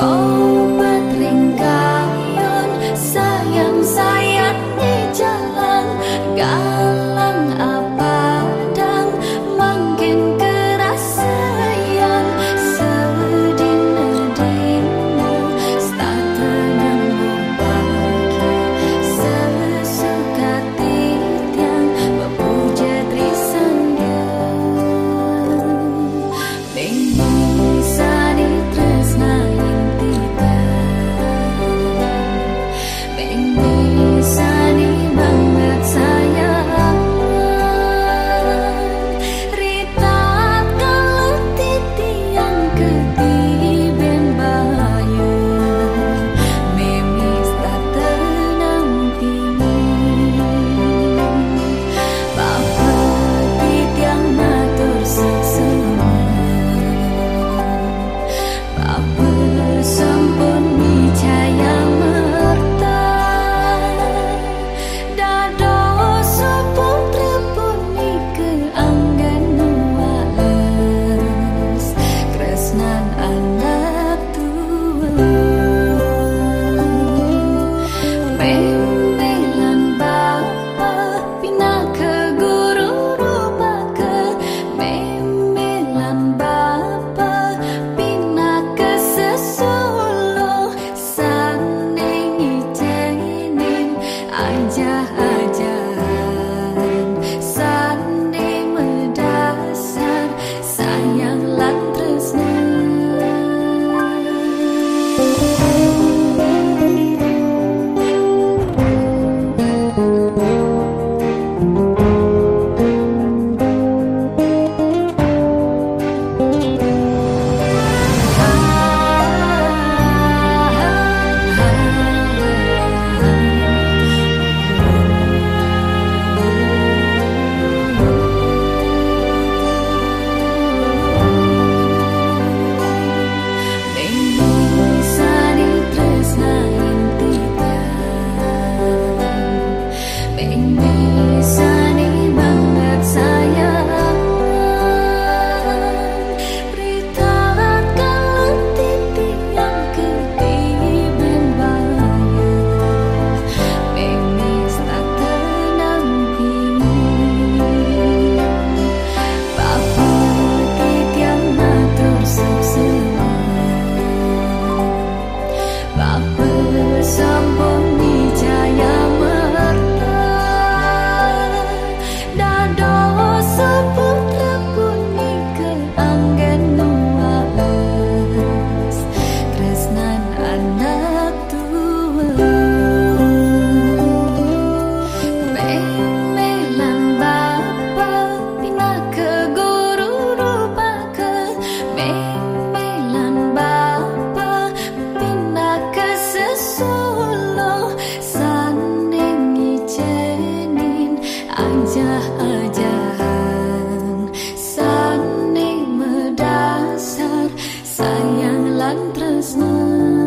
Oh. Sayang lan tresno